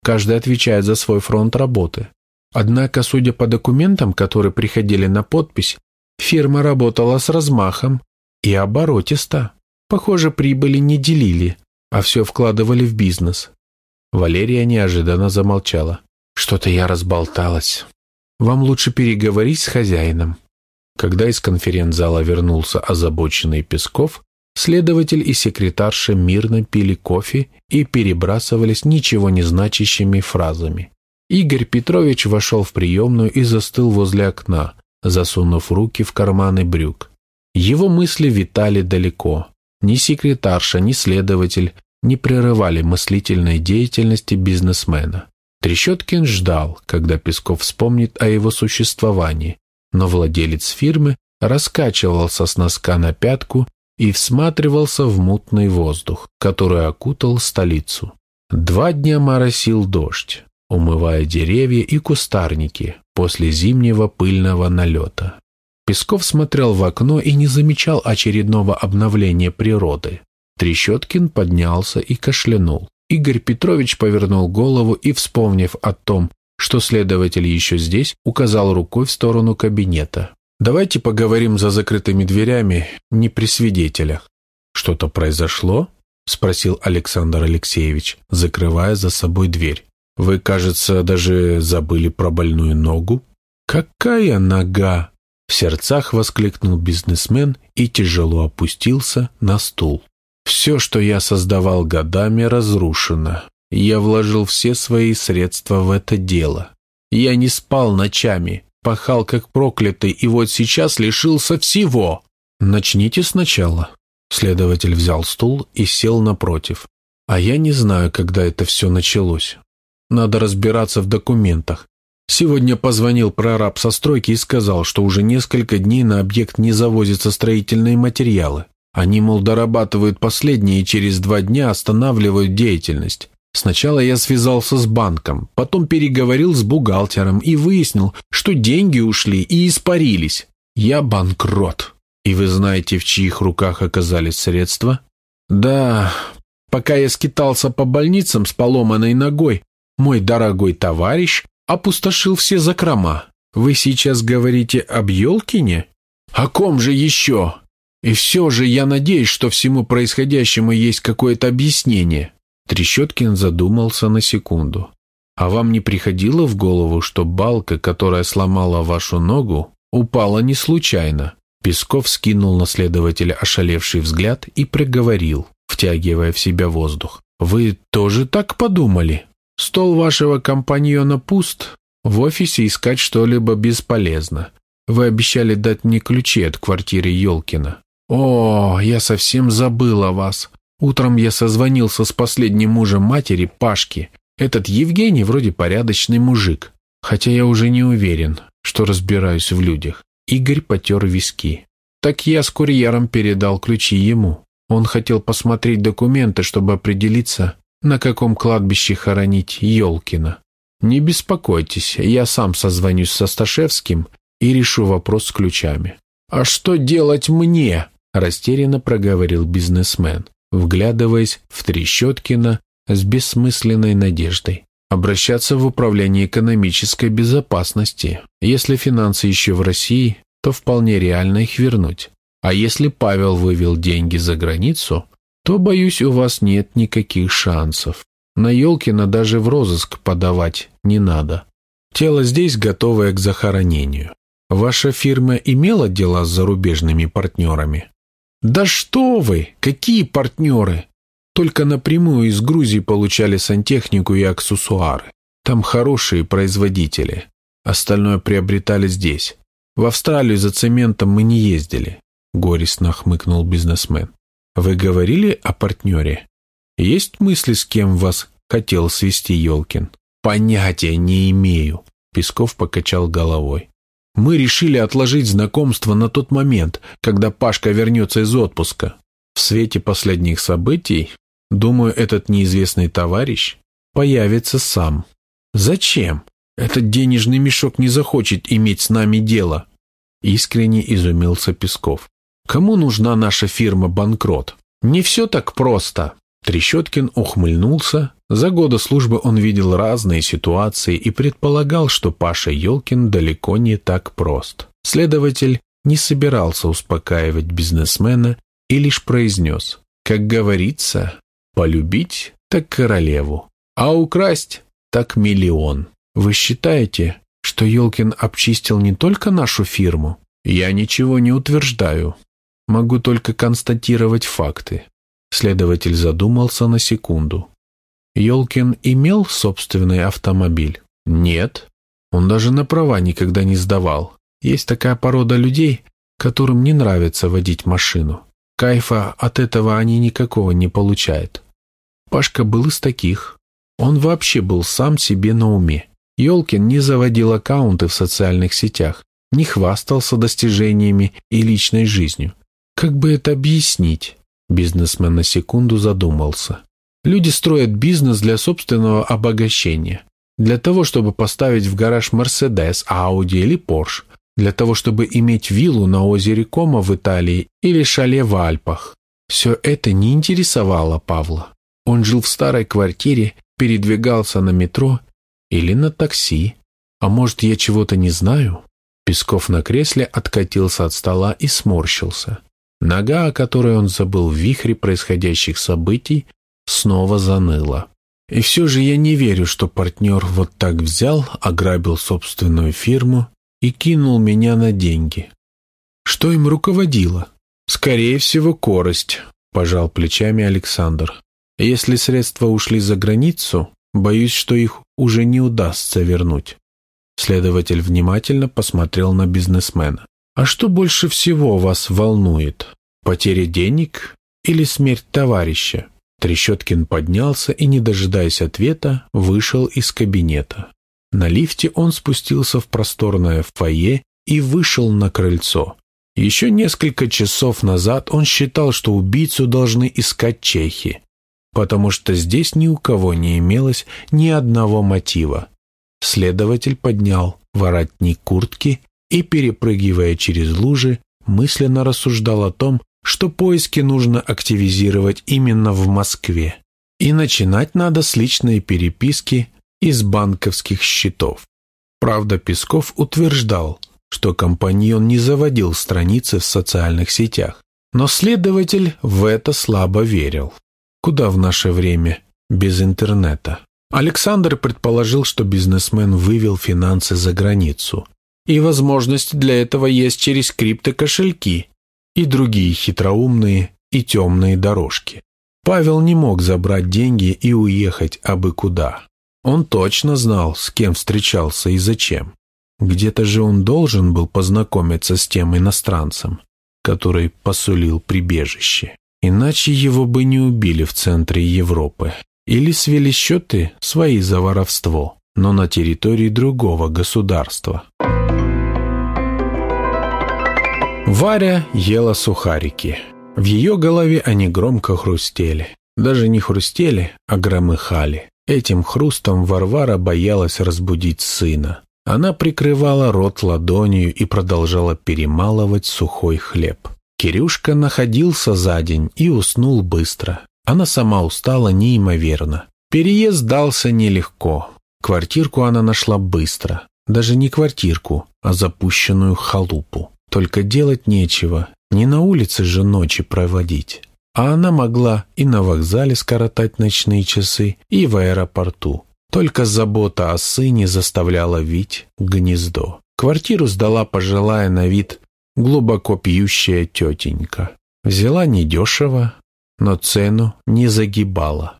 Каждый отвечает за свой фронт работы. Однако, судя по документам, которые приходили на подпись, Фирма работала с размахом и оборотисто. Похоже, прибыли не делили, а все вкладывали в бизнес. Валерия неожиданно замолчала. «Что-то я разболталась. Вам лучше переговорить с хозяином». Когда из конференц-зала вернулся озабоченный Песков, следователь и секретарша мирно пили кофе и перебрасывались ничего не значащими фразами. Игорь Петрович вошел в приемную и застыл возле окна, засунув руки в карманы брюк. Его мысли витали далеко. Ни секретарша, ни следователь не прерывали мыслительной деятельности бизнесмена. Трещоткин ждал, когда Песков вспомнит о его существовании, но владелец фирмы раскачивался с носка на пятку и всматривался в мутный воздух, который окутал столицу. Два дня моросил дождь, умывая деревья и кустарники после зимнего пыльного налета. Песков смотрел в окно и не замечал очередного обновления природы. Трещоткин поднялся и кашлянул. Игорь Петрович повернул голову и, вспомнив о том, что следователь еще здесь, указал рукой в сторону кабинета. «Давайте поговорим за закрытыми дверями, не при свидетелях». «Что-то произошло?» – спросил Александр Алексеевич, закрывая за собой дверь. «Вы, кажется, даже забыли про больную ногу?» «Какая нога?» – в сердцах воскликнул бизнесмен и тяжело опустился на стул. «Все, что я создавал годами, разрушено. Я вложил все свои средства в это дело. Я не спал ночами, пахал как проклятый, и вот сейчас лишился всего. Начните сначала. Следователь взял стул и сел напротив. А я не знаю, когда это все началось. Надо разбираться в документах. Сегодня позвонил прораб со стройки и сказал, что уже несколько дней на объект не завозятся строительные материалы. Они, мол, дорабатывают последние и через два дня останавливают деятельность. Сначала я связался с банком, потом переговорил с бухгалтером и выяснил, что деньги ушли и испарились. Я банкрот. И вы знаете, в чьих руках оказались средства? Да, пока я скитался по больницам с поломанной ногой, мой дорогой товарищ опустошил все закрома. Вы сейчас говорите об Елкине? О ком же еще? И все же я надеюсь, что всему происходящему есть какое-то объяснение. Трещоткин задумался на секунду. «А вам не приходило в голову, что балка, которая сломала вашу ногу, упала не случайно?» Песков скинул на следователя ошалевший взгляд и проговорил, втягивая в себя воздух. «Вы тоже так подумали? Стол вашего компаньона пуст. В офисе искать что-либо бесполезно. Вы обещали дать мне ключи от квартиры Ёлкина. О, я совсем забыл о вас. Утром я созвонился с последним мужем матери, Пашки. Этот Евгений вроде порядочный мужик. Хотя я уже не уверен, что разбираюсь в людях. Игорь потер виски. Так я с курьером передал ключи ему. Он хотел посмотреть документы, чтобы определиться, на каком кладбище хоронить Ёлкина. Не беспокойтесь, я сам созвонюсь со Сташевским и решу вопрос с ключами. «А что делать мне?» – растерянно проговорил бизнесмен вглядываясь в Трещоткина с бессмысленной надеждой. Обращаться в Управление экономической безопасности. Если финансы еще в России, то вполне реально их вернуть. А если Павел вывел деньги за границу, то, боюсь, у вас нет никаких шансов. На Елкина даже в розыск подавать не надо. Тело здесь готовое к захоронению. Ваша фирма имела дела с зарубежными партнерами? «Да что вы! Какие партнеры!» Только напрямую из Грузии получали сантехнику и аксессуары. Там хорошие производители. Остальное приобретали здесь. В Австралию за цементом мы не ездили. Горестно хмыкнул бизнесмен. Вы говорили о партнере? Есть мысли, с кем вас хотел свести Елкин? Понятия не имею. Песков покачал головой. Мы решили отложить знакомство на тот момент, когда Пашка вернется из отпуска. В свете последних событий, думаю, этот неизвестный товарищ появится сам. Зачем? Этот денежный мешок не захочет иметь с нами дело. Искренне изумился Песков. Кому нужна наша фирма банкрот? Не все так просто. Трещоткин ухмыльнулся. За годы службы он видел разные ситуации и предполагал, что Паша Ёлкин далеко не так прост. Следователь не собирался успокаивать бизнесмена и лишь произнес, как говорится, полюбить так королеву, а украсть так миллион. Вы считаете, что Ёлкин обчистил не только нашу фирму? Я ничего не утверждаю. Могу только констатировать факты. Следователь задумался на секунду. Ёлкин имел собственный автомобиль? Нет. Он даже на права никогда не сдавал. Есть такая порода людей, которым не нравится водить машину. Кайфа от этого они никакого не получают. Пашка был из таких. Он вообще был сам себе на уме. Ёлкин не заводил аккаунты в социальных сетях. не хвастался достижениями и личной жизнью. Как бы это объяснить? Бизнесмен на секунду задумался. Люди строят бизнес для собственного обогащения. Для того, чтобы поставить в гараж Мерседес, Ауди или Порш. Для того, чтобы иметь виллу на озере Кома в Италии или шале в Альпах. Все это не интересовало Павла. Он жил в старой квартире, передвигался на метро или на такси. А может, я чего-то не знаю? Песков на кресле откатился от стола и сморщился. Нога, о которой он забыл в вихре происходящих событий, снова заныла. И все же я не верю, что партнер вот так взял, ограбил собственную фирму и кинул меня на деньги. Что им руководило? Скорее всего, корость, пожал плечами Александр. Если средства ушли за границу, боюсь, что их уже не удастся вернуть. Следователь внимательно посмотрел на бизнесмена. «А что больше всего вас волнует? Потеря денег или смерть товарища?» Трещоткин поднялся и, не дожидаясь ответа, вышел из кабинета. На лифте он спустился в просторное фойе и вышел на крыльцо. Еще несколько часов назад он считал, что убийцу должны искать чехи, потому что здесь ни у кого не имелось ни одного мотива. Следователь поднял воротник куртки и, перепрыгивая через лужи, мысленно рассуждал о том, что поиски нужно активизировать именно в Москве. И начинать надо с личной переписки из банковских счетов. Правда, Песков утверждал, что компаньон не заводил страницы в социальных сетях. Но следователь в это слабо верил. Куда в наше время без интернета? Александр предположил, что бизнесмен вывел финансы за границу. И возможность для этого есть через криптокошельки и другие хитроумные и темные дорожки. Павел не мог забрать деньги и уехать абы куда. Он точно знал, с кем встречался и зачем. Где-то же он должен был познакомиться с тем иностранцем, который посулил прибежище. Иначе его бы не убили в центре Европы. Или свели счеты свои за воровство, но на территории другого государства. Варя ела сухарики. В ее голове они громко хрустели. Даже не хрустели, а громыхали. Этим хрустом Варвара боялась разбудить сына. Она прикрывала рот ладонью и продолжала перемалывать сухой хлеб. Кирюшка находился за день и уснул быстро. Она сама устала неимоверно. Переезд дался нелегко. Квартирку она нашла быстро. Даже не квартирку, а запущенную халупу. Только делать нечего, не на улице же ночи проводить. А она могла и на вокзале скоротать ночные часы, и в аэропорту. Только забота о сыне заставляла вить гнездо. Квартиру сдала пожилая на вид глубоко пьющая тетенька. Взяла недешево, но цену не загибала.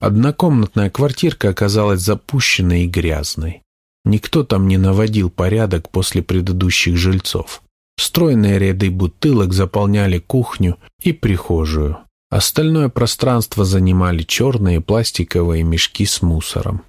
Однокомнатная квартирка оказалась запущенной и грязной. Никто там не наводил порядок после предыдущих жильцов. Стройные ряды бутылок заполняли кухню и прихожую. Остальное пространство занимали черные пластиковые мешки с мусором.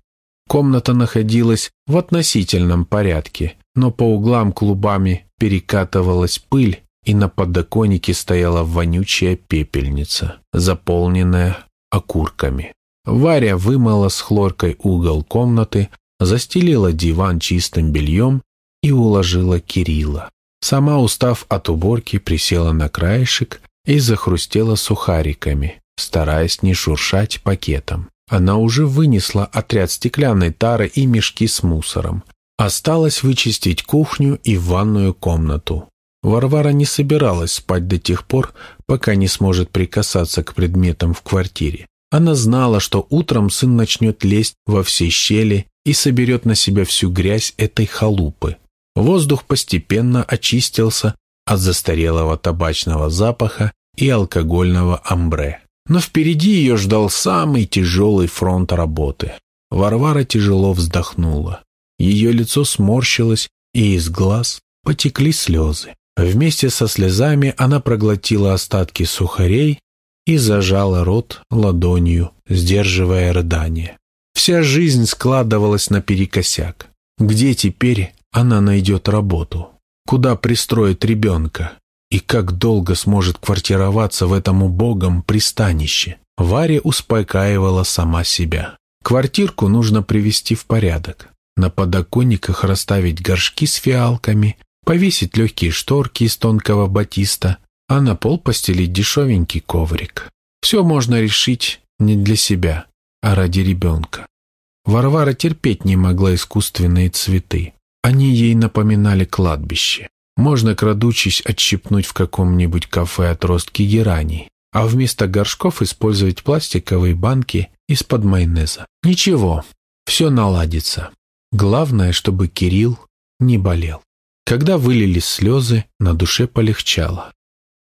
Комната находилась в относительном порядке, но по углам клубами перекатывалась пыль, и на подоконнике стояла вонючая пепельница, заполненная окурками. Варя вымыла с хлоркой угол комнаты, застелила диван чистым бельем и уложила Кирилла. Сама, устав от уборки, присела на краешек и захрустела сухариками, стараясь не шуршать пакетом. Она уже вынесла отряд стеклянной тары и мешки с мусором. Осталось вычистить кухню и ванную комнату. Варвара не собиралась спать до тех пор, пока не сможет прикасаться к предметам в квартире. Она знала, что утром сын начнет лезть во все щели и соберет на себя всю грязь этой халупы. Воздух постепенно очистился от застарелого табачного запаха и алкогольного амбре. Но впереди ее ждал самый тяжелый фронт работы. Варвара тяжело вздохнула. Ее лицо сморщилось, и из глаз потекли слезы. Вместе со слезами она проглотила остатки сухарей и зажала рот ладонью, сдерживая рыдание. Вся жизнь складывалась наперекосяк. Где теперь она найдет работу. куда пристроить ребенка и как долго сможет квартироваться в этом убогом пристанище. Варя успокаивала сама себя. Квартирку нужно привести в порядок. На подоконниках расставить горшки с фиалками, повесить легкие шторки из тонкого батиста, а на пол постелить дешевенький коврик. Все можно решить не для себя, а ради ребенка. Варвара терпеть не могла искусственные цветы. Они ей напоминали кладбище. Можно, крадучись, отщипнуть в каком-нибудь кафе отростки герани, а вместо горшков использовать пластиковые банки из-под майонеза. Ничего, все наладится. Главное, чтобы Кирилл не болел. Когда вылились слезы, на душе полегчало.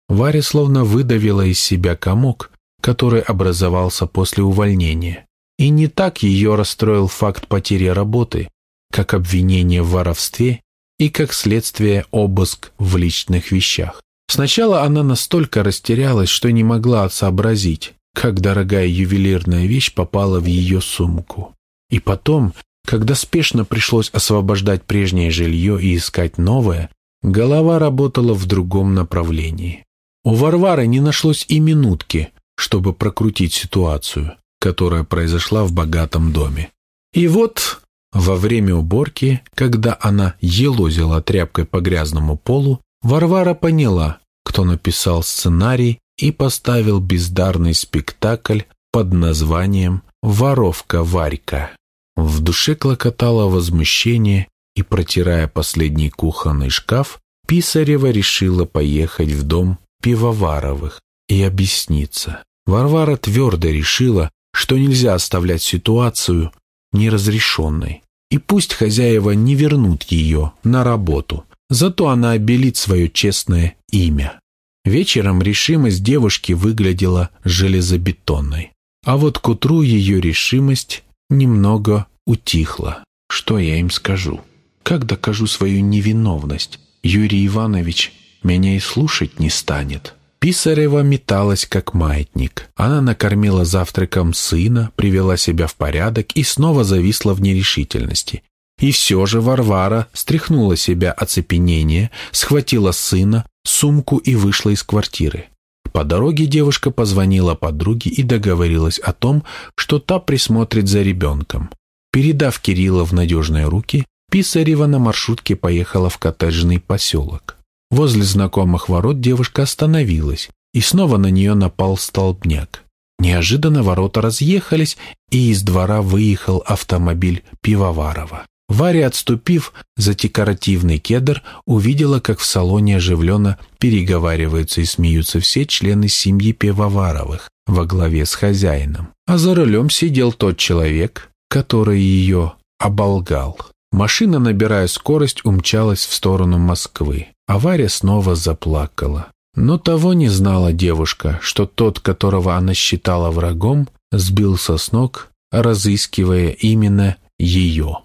Варя словно выдавила из себя комок, который образовался после увольнения. И не так ее расстроил факт потери работы, как обвинение в воровстве и как следствие обыск в личных вещах. Сначала она настолько растерялась, что не могла сообразить, как дорогая ювелирная вещь попала в ее сумку. И потом, когда спешно пришлось освобождать прежнее жилье и искать новое, голова работала в другом направлении. У Варвары не нашлось и минутки, чтобы прокрутить ситуацию, которая произошла в богатом доме. И вот во время уборки, когда она елозила тряпкой по грязному полу, Варвара поняла, кто написал сценарий и поставил бездарный спектакль под названием «Воровка Варька». В душе клокотало возмущение, и, протирая последний кухонный шкаф, Писарева решила поехать в дом Пивоваровых и объясниться. Варвара твердо решила, что нельзя оставлять ситуацию неразрешенной. И пусть хозяева не вернут ее на работу, зато она обелит свое честное имя. Вечером решимость девушки выглядела железобетонной. А вот к утру ее решимость немного утихла. Что я им скажу? Как докажу свою невиновность? Юрий Иванович меня и слушать не станет. Писарева металась, как маятник. Она накормила завтраком сына, привела себя в порядок и снова зависла в нерешительности. И все же Варвара стряхнула себя оцепенение, схватила сына, сумку и вышла из квартиры. По дороге девушка позвонила подруге и договорилась о том, что та присмотрит за ребенком. Передав Кирилла в надежные руки, Писарева на маршрутке поехала в коттеджный поселок. Возле знакомых ворот девушка остановилась, и снова на нее напал столбняк. Неожиданно ворота разъехались, и из двора выехал автомобиль Пивоварова. Варя, отступив за декоративный кедр, увидела, как в салоне оживленно переговариваются и смеются все члены семьи Пивоваровых во главе с хозяином. А за рулем сидел тот человек, который ее оболгал. Машина, набирая скорость, умчалась в сторону Москвы. Авария снова заплакала. Но того не знала девушка, что тот, которого она считала врагом, сбился с ног, разыскивая именно ее.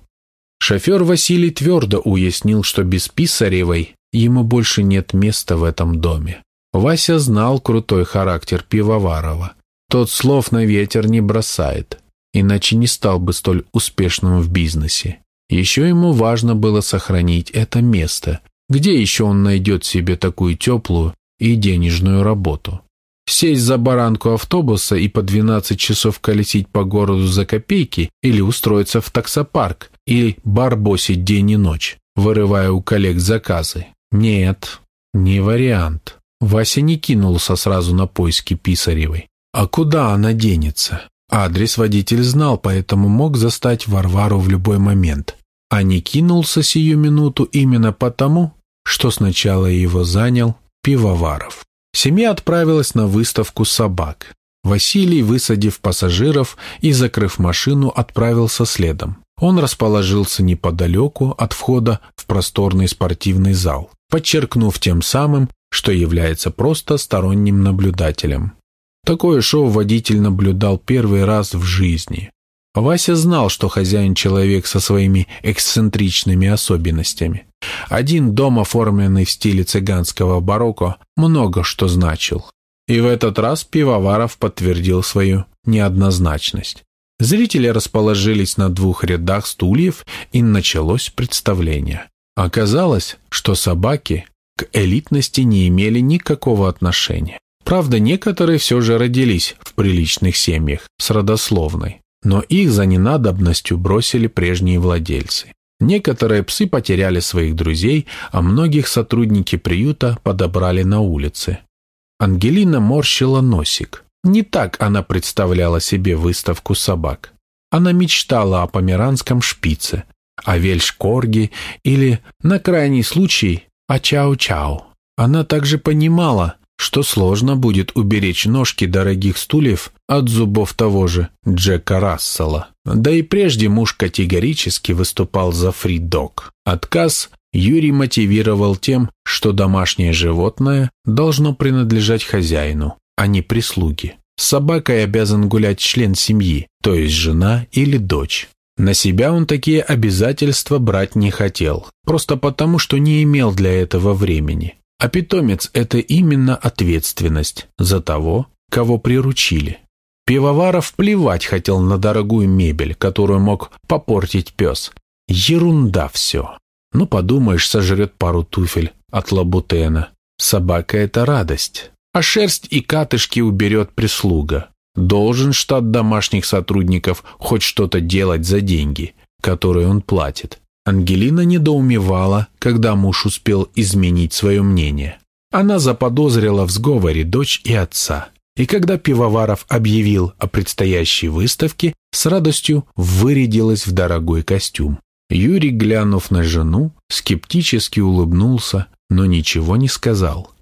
Шофер Василий твердо уяснил, что без Писаревой ему больше нет места в этом доме. Вася знал крутой характер Пивоварова. Тот слов на ветер не бросает, иначе не стал бы столь успешным в бизнесе. Еще ему важно было сохранить это место, где еще он найдет себе такую теплую и денежную работу? Сесть за баранку автобуса и по 12 часов колесить по городу за копейки или устроиться в таксопарк или барбосить день и ночь, вырывая у коллег заказы? Нет, не вариант. Вася не кинулся сразу на поиски Писаревой. А куда она денется? Адрес водитель знал, поэтому мог застать Варвару в любой момент. А не кинулся сию минуту именно потому, что сначала его занял Пивоваров. Семья отправилась на выставку собак. Василий, высадив пассажиров и закрыв машину, отправился следом. Он расположился неподалеку от входа в просторный спортивный зал, подчеркнув тем самым, что является просто сторонним наблюдателем. Такое шоу водитель наблюдал первый раз в жизни. Вася знал, что хозяин человек со своими эксцентричными особенностями. Один дом, оформленный в стиле цыганского барокко, много что значил. И в этот раз Пивоваров подтвердил свою неоднозначность. Зрители расположились на двух рядах стульев, и началось представление. Оказалось, что собаки к элитности не имели никакого отношения. Правда, некоторые все же родились в приличных семьях с родословной, но их за ненадобностью бросили прежние владельцы. Некоторые псы потеряли своих друзей, а многих сотрудники приюта подобрали на улице. Ангелина морщила носик. Не так она представляла себе выставку собак. Она мечтала о померанском шпице, о вельшкорге или, на крайний случай, о чау-чау. Она также понимала, что сложно будет уберечь ножки дорогих стульев от зубов того же Джека Рассела. Да и прежде муж категорически выступал за фридок. Отказ Юрий мотивировал тем, что домашнее животное должно принадлежать хозяину, а не прислуге. С собакой обязан гулять член семьи, то есть жена или дочь. На себя он такие обязательства брать не хотел, просто потому, что не имел для этого времени. А питомец – это именно ответственность за того, кого приручили. Пивоваров плевать хотел на дорогую мебель, которую мог попортить пес. Ерунда все. Ну, подумаешь, сожрет пару туфель от лабутена. Собака – это радость. А шерсть и катышки уберет прислуга. Должен штат домашних сотрудников хоть что-то делать за деньги, которые он платит. Ангелина недоумевала, когда муж успел изменить свое мнение. Она заподозрила в сговоре дочь и отца. И когда Пивоваров объявил о предстоящей выставке, с радостью вырядилась в дорогой костюм. Юрий, глянув на жену, скептически улыбнулся, но ничего не сказал.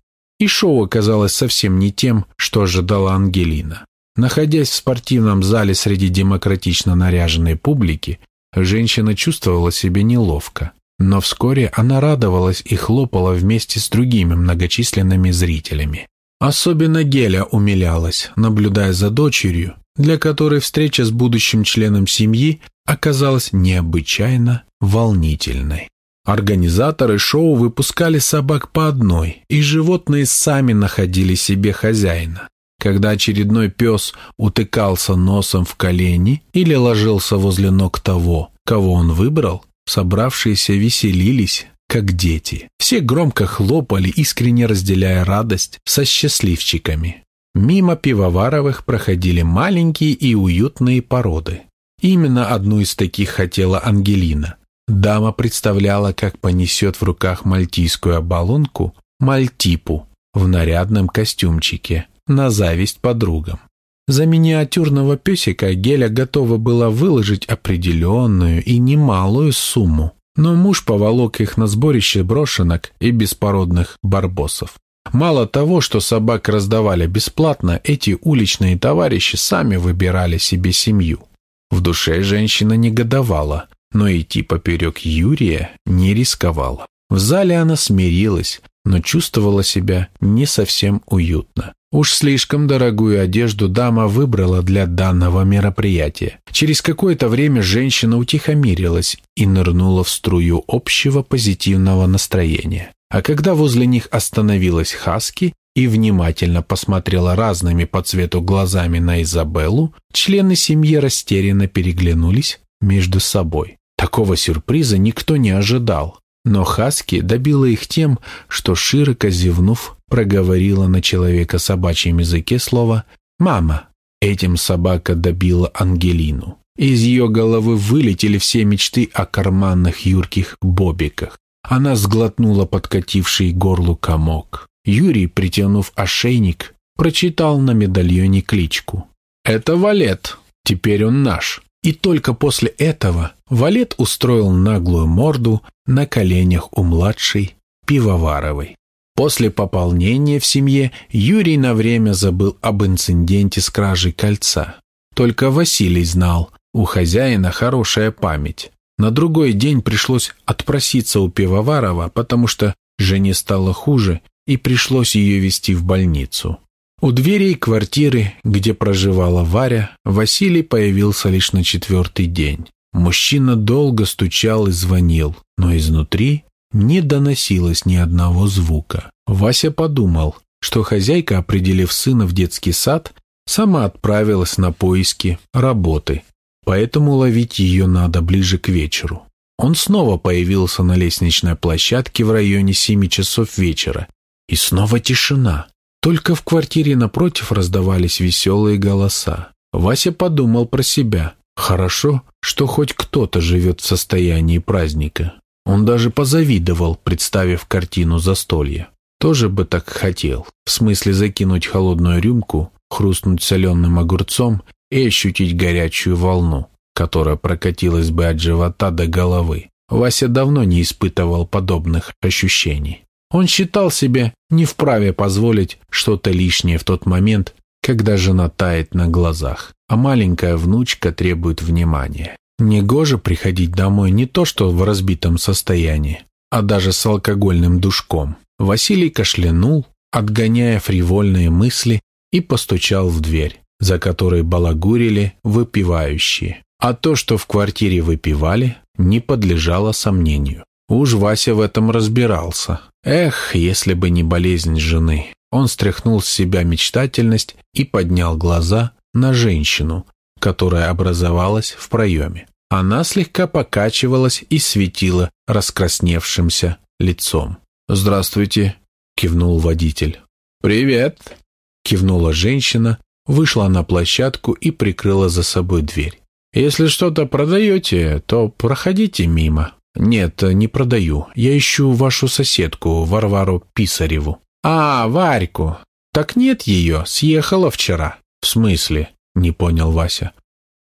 И шоу оказалось совсем не тем, что ожидала Ангелина. Находясь в спортивном зале среди демократично наряженной публики, Женщина чувствовала себя неловко, но вскоре она радовалась и хлопала вместе с другими многочисленными зрителями. Особенно Геля умилялась, наблюдая за дочерью, для которой встреча с будущим членом семьи оказалась необычайно волнительной. Организаторы шоу выпускали собак по одной, и животные сами находили себе хозяина. Когда очередной пес утыкался носом в колени или ложился возле ног того, кого он выбрал, собравшиеся веселились, как дети. Все громко хлопали, искренне разделяя радость со счастливчиками. Мимо пивоваровых проходили маленькие и уютные породы. Именно одну из таких хотела Ангелина. Дама представляла, как понесет в руках мальтийскую оболонку мальтипу в нарядном костюмчике, на зависть подругам. За миниатюрного песика Геля готова была выложить определенную и немалую сумму, но муж поволок их на сборище брошенок и беспородных барбосов. Мало того, что собак раздавали бесплатно, эти уличные товарищи сами выбирали себе семью. В душе женщина негодовала, но идти поперек Юрия не рисковала. В зале она смирилась, но чувствовала себя не совсем уютно. Уж слишком дорогую одежду дама выбрала для данного мероприятия. Через какое-то время женщина утихомирилась и нырнула в струю общего позитивного настроения. А когда возле них остановилась Хаски и внимательно посмотрела разными по цвету глазами на Изабеллу, члены семьи растерянно переглянулись между собой. Такого сюрприза никто не ожидал. Но Хаски добила их тем, что, широко зевнув, проговорила на человека собачьем языке слово «мама». Этим собака добила Ангелину. Из ее головы вылетели все мечты о карманных юрких бобиках. Она сглотнула подкативший горлу комок. Юрий, притянув ошейник, прочитал на медальоне кличку. «Это Валет. Теперь он наш». И только после этого Валет устроил наглую морду на коленях у младшей Пивоваровой. После пополнения в семье Юрий на время забыл об инциденте с кражей кольца. Только Василий знал, у хозяина хорошая память. На другой день пришлось отпроситься у Пивоварова, потому что жене стало хуже и пришлось ее везти в больницу. У дверей квартиры, где проживала Варя, Василий появился лишь на четвертый день. Мужчина долго стучал и звонил, но изнутри не доносилось ни одного звука. Вася подумал, что хозяйка, определив сына в детский сад, сама отправилась на поиски работы, поэтому ловить ее надо ближе к вечеру. Он снова появился на лестничной площадке в районе семи часов вечера. И снова тишина. Только в квартире напротив раздавались веселые голоса. Вася подумал про себя. Хорошо, что хоть кто-то живет в состоянии праздника. Он даже позавидовал, представив картину застолья. Тоже бы так хотел. В смысле закинуть холодную рюмку, хрустнуть соленым огурцом и ощутить горячую волну, которая прокатилась бы от живота до головы. Вася давно не испытывал подобных ощущений. Он считал себя не вправе позволить что-то лишнее в тот момент, когда жена тает на глазах, а маленькая внучка требует внимания. Негоже приходить домой не то что в разбитом состоянии, а даже с алкогольным душком. Василий кашлянул, отгоняя фривольные мысли, и постучал в дверь, за которой балагурили выпивающие. А то, что в квартире выпивали, не подлежало сомнению. Уж Вася в этом разбирался. Эх, если бы не болезнь жены. Он стряхнул с себя мечтательность и поднял глаза на женщину, которая образовалась в проеме. Она слегка покачивалась и светила раскрасневшимся лицом. «Здравствуйте», — кивнул водитель. «Привет», — кивнула женщина, вышла на площадку и прикрыла за собой дверь. «Если что-то продаете, то проходите мимо». «Нет, не продаю. Я ищу вашу соседку, Варвару Писареву». «А, Варьку. Так нет ее, съехала вчера». «В смысле?» Не понял Вася.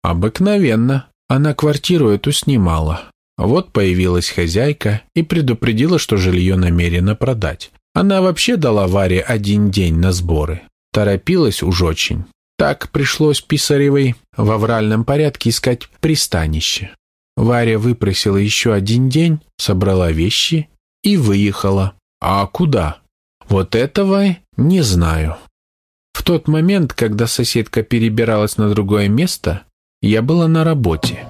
Обыкновенно. Она квартиру эту снимала. Вот появилась хозяйка и предупредила, что жилье намерена продать. Она вообще дала Варе один день на сборы. Торопилась уж очень. Так пришлось Писаревой в авральном порядке искать пристанище. Варя выпросила еще один день, собрала вещи и выехала. А куда? Вот этого не знаю. В тот момент, когда соседка перебиралась на другое место, я была на работе.